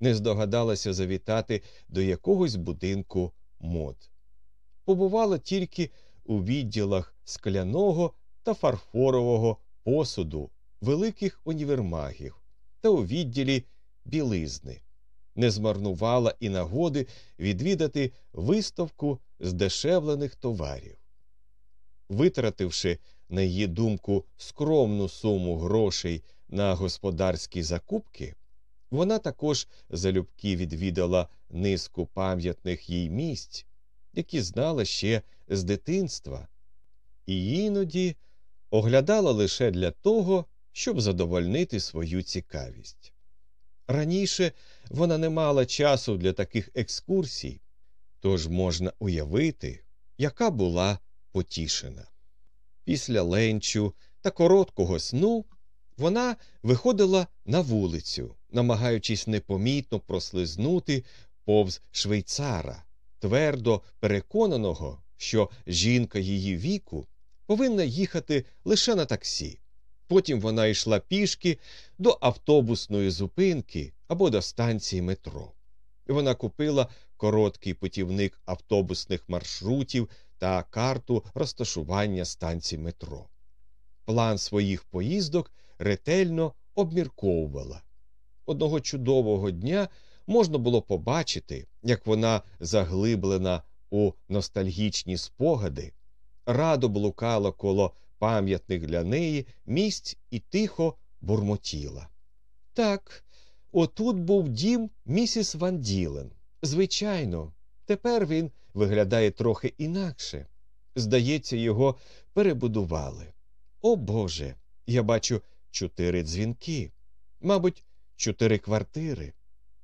не здогадалася завітати до якогось будинку мод. Побувала тільки у відділах скляного та фарфорового посуду великих універмагів та у відділі білизни, не змарнувала і нагоди відвідати виставку здешевлених товарів. Витративши, на її думку, скромну суму грошей на господарські закупки, вона також залюбки відвідала низку пам'ятних їй місць, які знала ще з дитинства, і іноді оглядала лише для того, щоб задовольнити свою цікавість. Раніше вона не мала часу для таких екскурсій, Тож можна уявити, яка була потішена. Після ленчу та короткого сну вона виходила на вулицю, намагаючись непомітно прослизнути повз швейцара, твердо переконаного, що жінка її віку повинна їхати лише на таксі. Потім вона йшла пішки до автобусної зупинки або до станції метро. Вона купила короткий путівник автобусних маршрутів та карту розташування станцій метро. План своїх поїздок ретельно обмірковувала. Одного чудового дня можна було побачити, як вона заглиблена у ностальгічні спогади, радо блукала коло пам'ятних для неї місць і тихо бурмотіла. Так, отут був дім місіс Ван Ділен. Звичайно, тепер він виглядає трохи інакше. Здається, його перебудували. О Боже, я бачу чотири дзвінки, мабуть, чотири квартири.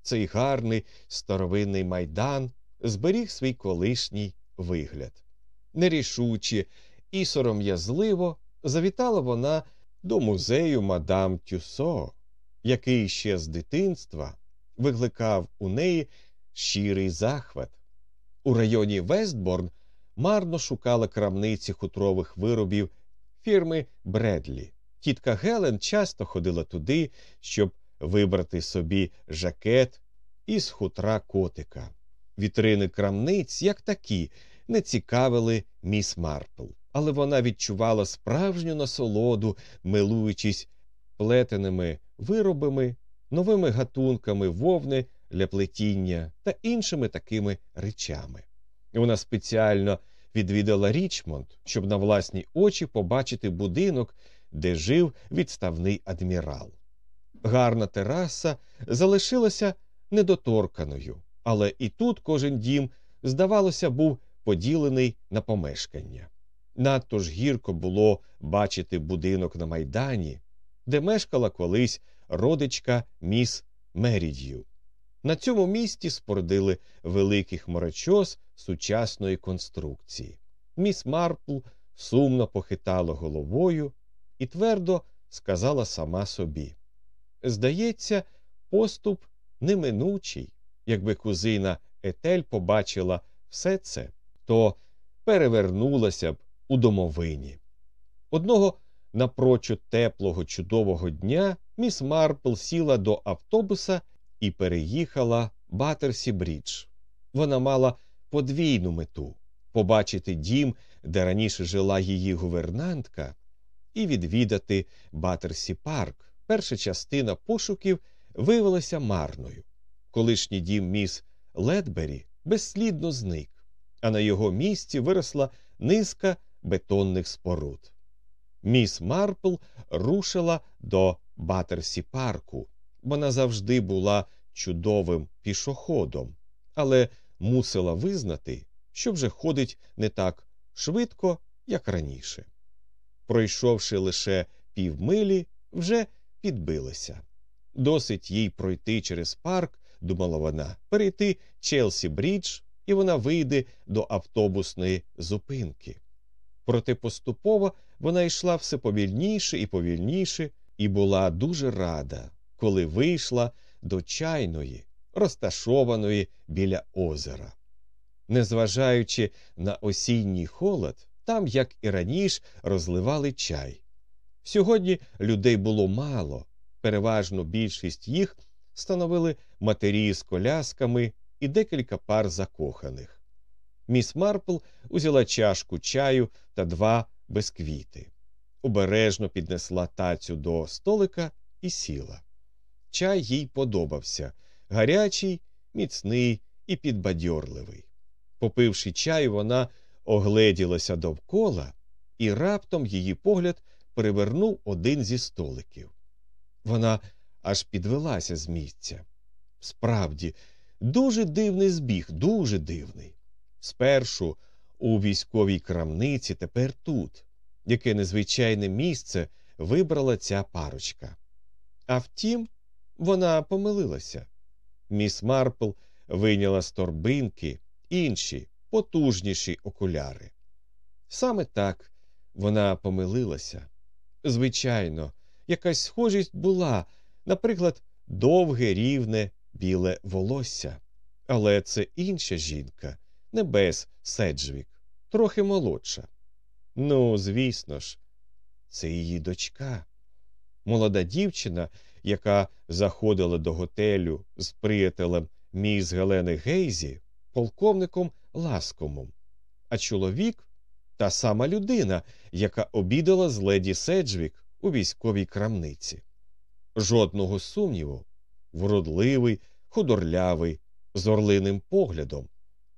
Цей гарний старовинний майдан зберіг свій колишній вигляд. Нерішуче і сором'язливо завітала вона до музею мадам Тюсо, який ще з дитинства викликав у неї щирий захват. У районі Вестборн марно шукала крамниці хутрових виробів фірми Бредлі. Тітка Гелен часто ходила туди, щоб вибрати собі жакет із хутра котика. Вітрини крамниць, як такі, не цікавили міс Марпл, але вона відчувала справжню насолоду, милуючись плетеними виробами, новими гатунками вовни для плетіння та іншими такими речами. Вона спеціально відвідала Річмонд, щоб на власні очі побачити будинок, де жив відставний адмірал. Гарна тераса залишилася недоторканою, але і тут кожен дім, здавалося, був поділений на помешкання. Надто ж гірко було бачити будинок на майдані, де мешкала колись родичка міс Мерід'ю. На цьому місці спорудили великий хмарочос сучасної конструкції. Міс Марпл сумно похитала головою і твердо сказала сама собі Здається, поступ неминучий. Якби кузина Етель побачила все це, то перевернулася б у домовині. Одного напрочуд теплого чудового дня міс Марпл сіла до автобуса і переїхала Батерсі Брідж. Вона мала подвійну мету побачити дім, де раніше жила її гувернантка, і відвідати Батерсі Парк. Перша частина пошуків виявилася марною. Колишній дім міс Ледбері безслідно зник, а на його місці виросла низка бетонних споруд. Міс Марпл рушила до Батерсі парку. Вона завжди була чудовим пішоходом, але мусила визнати, що вже ходить не так швидко, як раніше. Пройшовши лише півмилі, вже підбилася. Досить їй пройти через парк, думала вона, перейти Челсі Брідж, і вона вийде до автобусної зупинки. Проте поступово вона йшла все повільніше і повільніше, і була дуже рада, коли вийшла до чайної, розташованої біля озера. Незважаючи на осінній холод, там, як і раніше, розливали чай. Сьогодні людей було мало, переважно більшість їх становили матері з колясками і декілька пар закоханих. Міс Марпл узяла чашку чаю та два безквіти, обережно піднесла тацю до столика і сіла. Чай їй подобався гарячий, міцний і підбадьорливий. Попивши чай, вона огледілася довкола, і раптом її погляд привернув один зі столиків. Вона аж підвелася з місця. Справді, дуже дивний збіг, дуже дивний. Спершу у військовій крамниці, тепер тут, яке незвичайне місце вибрала ця парочка. А втім, вона помилилася. Міс Марпл вийняла з торбинки інші, потужніші окуляри. Саме так вона помилилася. Звичайно, якась схожість була, наприклад, довге, рівне, біле волосся. Але це інша жінка, не без Седжвік, трохи молодша. Ну, звісно ж, це її дочка. Молода дівчина, яка заходила до готелю з приятелем міс Гелени Гейзі, полковником Ласкомом, а чоловік та сама людина, яка обідала з леді Седжвік у військовій крамниці. Жодного сумніву, вродливий, худорлявий, з орлиним поглядом,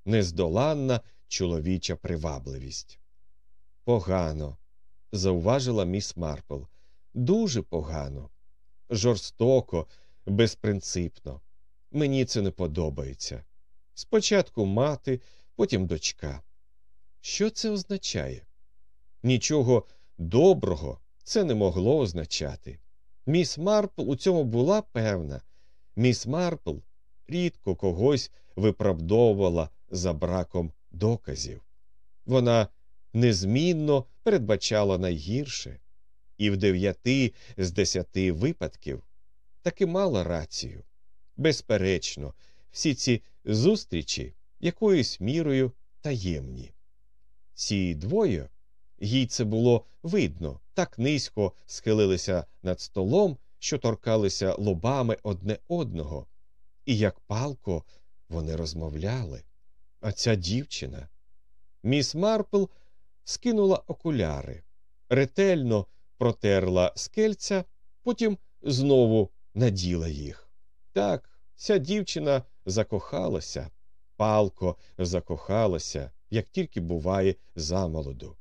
нездоланна чоловіча привабливість. Погано, зауважила міс Марпл. Дуже погано, жорстоко, безпринципно. Мені це не подобається. Спочатку мати, потім дочка. Що це означає? Нічого доброго це не могло означати. Міс Марпл у цьому була певна. Міс Марпл рідко когось виправдовувала за браком доказів. Вона незмінно передбачала найгірше, і в дев'яти з десяти випадків таки мала рацію. Безперечно, всі ці зустрічі якоюсь мірою таємні. Ці двоє, їй це було видно, так низько схилилися над столом, що торкалися лобами одне одного, і як палко вони розмовляли. А ця дівчина. Міс Марпл скинула окуляри, ретельно протерла скельця, потім знову наділа їх. Так, ця дівчина закохалася, палко закохалася, як тільки буває замолоду.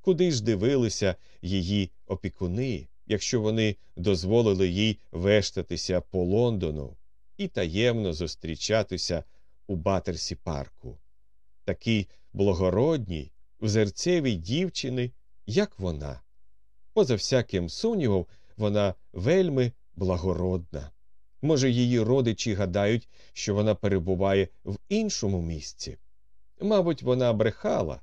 Куди ж дивилися її опікуни, якщо вони дозволили їй вештатися по Лондону і таємно зустрічатися у Батерсі парку, такій благородній, взерцевій дівчини, як вона. Поза всяким сумнівом, вона вельми благородна. Може, її родичі гадають, що вона перебуває в іншому місці. Мабуть, вона брехала.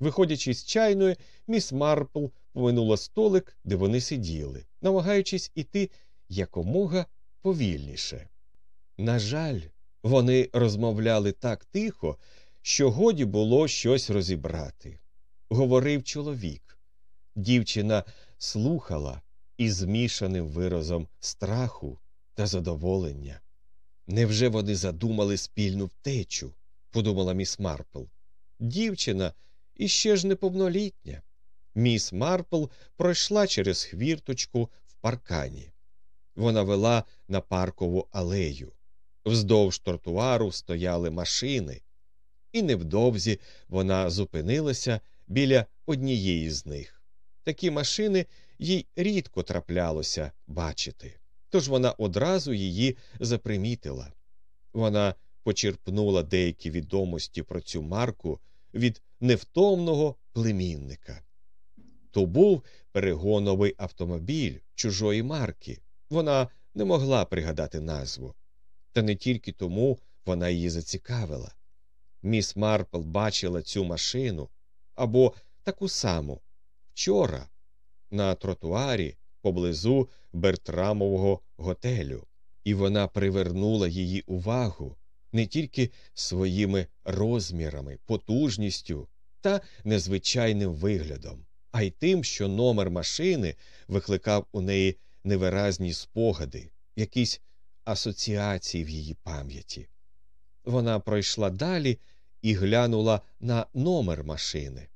Виходячи з чайної, міс Марпл поминула столик, де вони сиділи, намагаючись іти якомога повільніше. На жаль, вони розмовляли так тихо, що годі було щось розібрати. Говорив чоловік. Дівчина слухала із змішаним виразом страху та задоволення. Невже вони задумали спільну втечу? подумала міс Марпл. Дівчина іще ж неповнолітня. Міс Марпл пройшла через хвірточку в паркані. Вона вела на паркову алею. Вздовж тротуару стояли машини, і невдовзі вона зупинилася біля однієї з них. Такі машини їй рідко траплялося бачити, тож вона одразу її запримітила. Вона почерпнула деякі відомості про цю марку від невтомного племінника. То був перегоновий автомобіль чужої марки. Вона не могла пригадати назву. Та не тільки тому вона її зацікавила. Міс Марпл бачила цю машину або таку саму вчора на тротуарі поблизу Бертрамового готелю, і вона привернула її увагу не тільки своїми розмірами, потужністю та незвичайним виглядом, а й тим, що номер машини викликав у неї невиразні спогади, якісь асоціації в її пам'яті. Вона пройшла далі і глянула на номер машини.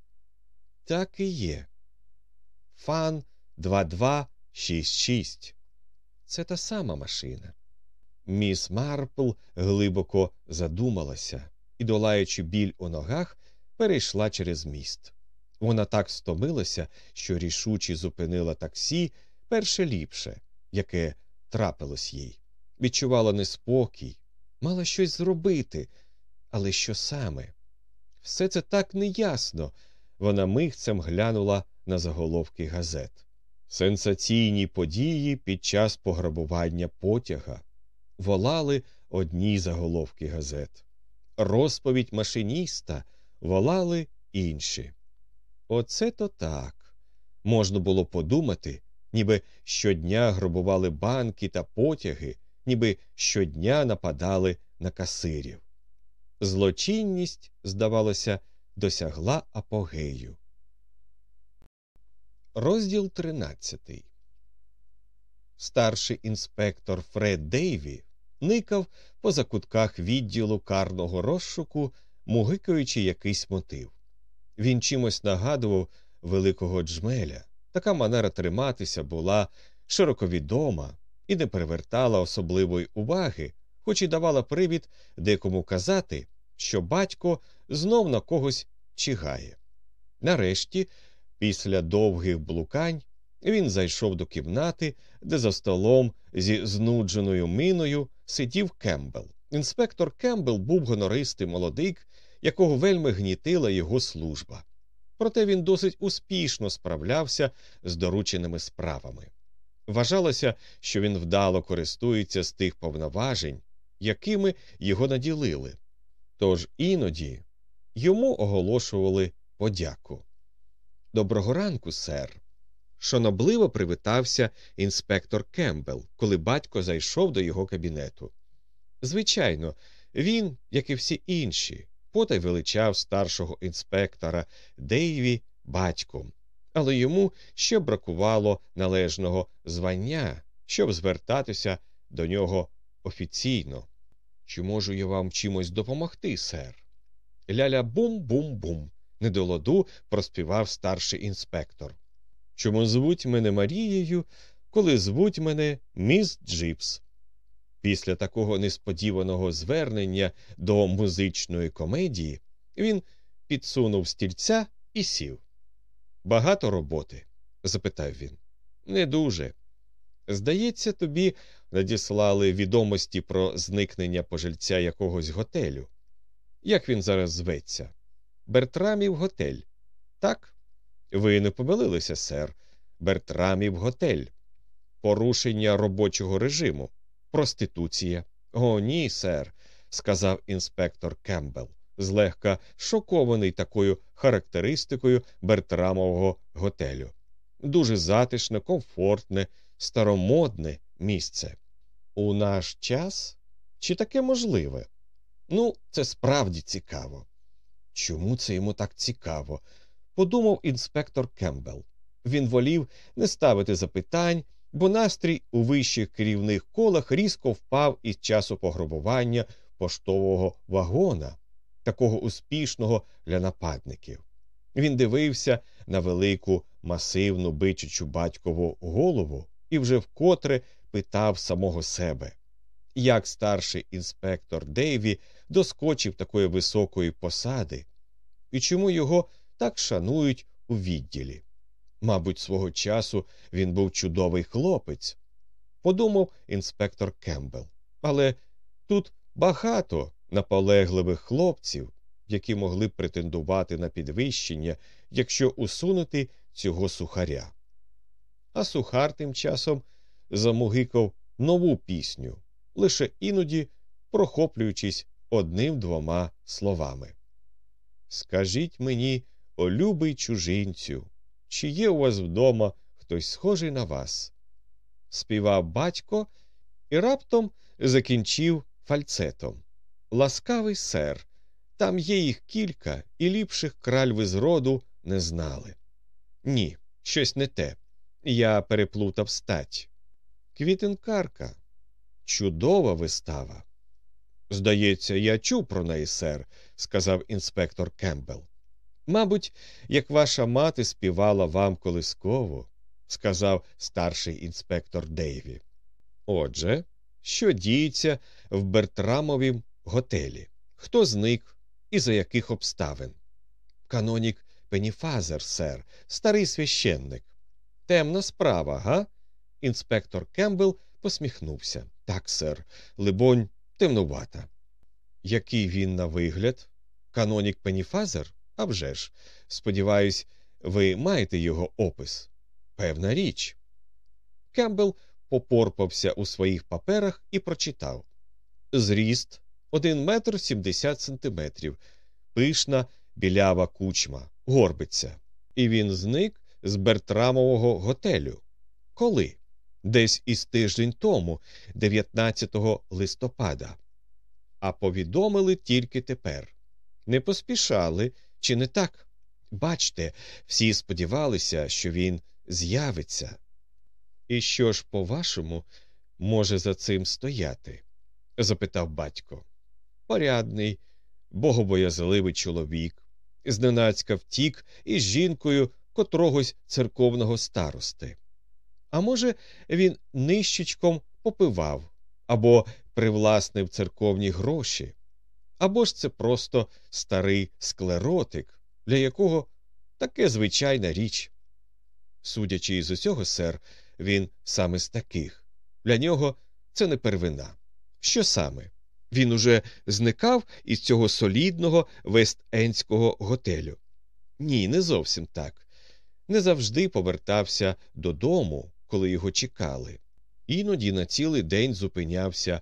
Так і є. Фан 2266. Це та сама машина. Міс Марпл глибоко задумалася і, долаючи біль у ногах, перейшла через міст. Вона так стомилася, що рішуче зупинила таксі перше ліпше, яке трапилось їй. Відчувала неспокій, мала щось зробити, але що саме? Все це так неясно. Вона мигцем глянула на заголовки газет. Сенсаційні події під час пограбування потяга волали одні заголовки газет. розповідь машиніста, волали інші. Оце то так. Можна було подумати, ніби щодня грабували банки та потяги, ніби щодня нападали на касирів. Злочинність, здавалося, досягла апогею. Розділ 13 Старший інспектор Фред Дейві никав по закутках відділу карного розшуку, мугикаючи якийсь мотив. Він чимось нагадував великого джмеля. Така манера триматися була широковідома і не привертала особливої уваги, хоч і давала привід декому казати, що батько знов на когось чигає. Нарешті, після довгих блукань, він зайшов до кімнати, де за столом зі знудженою миною сидів Кембл. Інспектор Кембл був гонористий молодик, якого вельми гнітила його служба. Проте він досить успішно справлявся з дорученими справами. Вважалося, що він вдало користується з тих повноважень, якими його наділили. Тож іноді йому оголошували подяку. Доброго ранку, сер. Шанобливо привітався інспектор Кембл, коли батько зайшов до його кабінету. Звичайно, він, як і всі інші, потай величав старшого інспектора Дейві батьком, але йому ще бракувало належного звання, щоб звертатися до нього офіційно. Чи можу я вам чимось допомогти, сер? Ляля бум бум бум. Недоладу проспівав старший інспектор. Чому звуть мене Марією, коли звуть мене міс Джипс? Після такого несподіваного звернення до музичної комедії він підсунув стільця і сів. Багато роботи? запитав він. Не дуже. Здається, тобі надіслали відомості про зникнення пожильця якогось готелю. Як він зараз зветься? Бертрамів готель. Так? Ви не помилилися, сер. Бертрамів готель. Порушення робочого режиму, проституція. О, ні, сер, сказав інспектор Кембл, злегка шокований такою характеристикою Бертрамового готелю. Дуже затишне, комфортне, старомодне місце. У наш час? Чи таке можливе? Ну, це справді цікаво. Чому це йому так цікаво? подумав інспектор Кембл. Він волів не ставити запитань, бо настрій у вищих керівних колах різко впав із часу пограбування поштового вагона, такого успішного для нападників. Він дивився на велику масивну бичачу батькову голову і вже вкотре питав самого себе, як старший інспектор Дейві доскочив такої високої посади, і чому його так шанують у відділі. Мабуть, свого часу він був чудовий хлопець, подумав інспектор Кембл. Але тут багато наполегливих хлопців, які могли б претендувати на підвищення, якщо усунути цього сухаря. А сухар тим часом замугикав нову пісню, лише іноді прохоплюючись одним двома словами. Скажіть мені, о любий чужинцю, чи є у вас вдома хтось схожий на вас? Співав батько і раптом закінчив фальцетом. Ласкавий сер, там є їх кілька, і ліпших краль ви з роду не знали. Ні, щось не те. Я переплутав стать. Квітинкарка. Чудова вистава. Здається, я чув про неї, сер, сказав інспектор Кембл. Мабуть, як ваша мати співала вам колисково, сказав старший інспектор Дейві. Отже, що діється в Бертрамовім готелі? Хто зник і за яких обставин? Канонік Пеніфазер, сер, старий священник. Темна справа, га? Інспектор Кембл посміхнувся. Так, сер, либонь, темнувата. Який він на вигляд? Канонік Пеніфазер? А вже ж. Сподіваюсь, ви маєте його опис. Певна річ. Кембл попорпався у своїх паперах і прочитав Зріст один метр сімдесят сантиметрів, пишна білява кучма, горбиться. І він зник з Бертрамового готелю. Коли? Десь із тиждень тому, 19 листопада. А повідомили тільки тепер. Не поспішали, чи не так? Бачте, всі сподівалися, що він з'явиться. І що ж, по-вашому, може за цим стояти? запитав батько. Порядний, богобоязливий чоловік, зненацька втік із жінкою котрогось церковного старости. А може, він нищечком попивав або привласнив церковні гроші, або ж це просто старий склеротик, для якого таке звичайна річ. Судячи із усього, сер, він саме з таких. Для нього це не первина. Що саме? Він уже зникав із цього солідного вест-ендського готелю. Ні, не зовсім так. Не завжди повертався додому, коли його чекали. Іноді на цілий день зупинявся